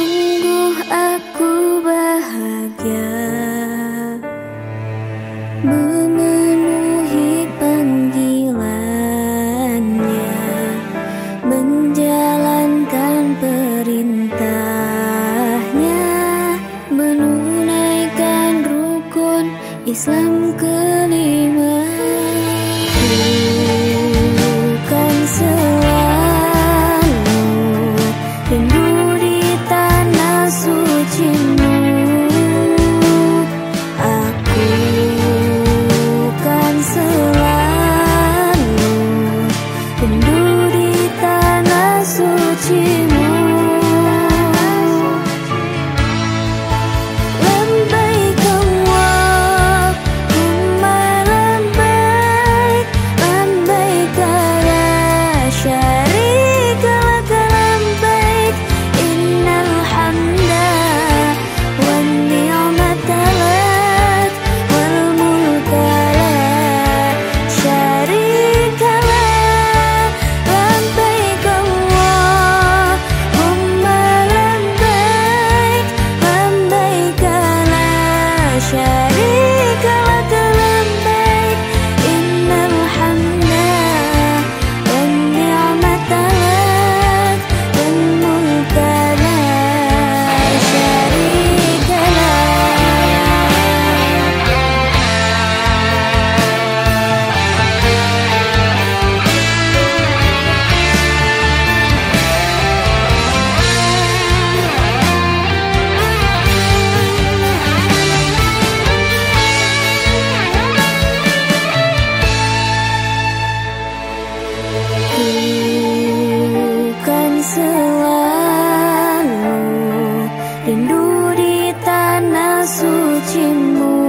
Sungguh aku bahagia Memenuhi panggilannya Menjalankan perintahnya Menunaikan rukun Islam. 诉尽梦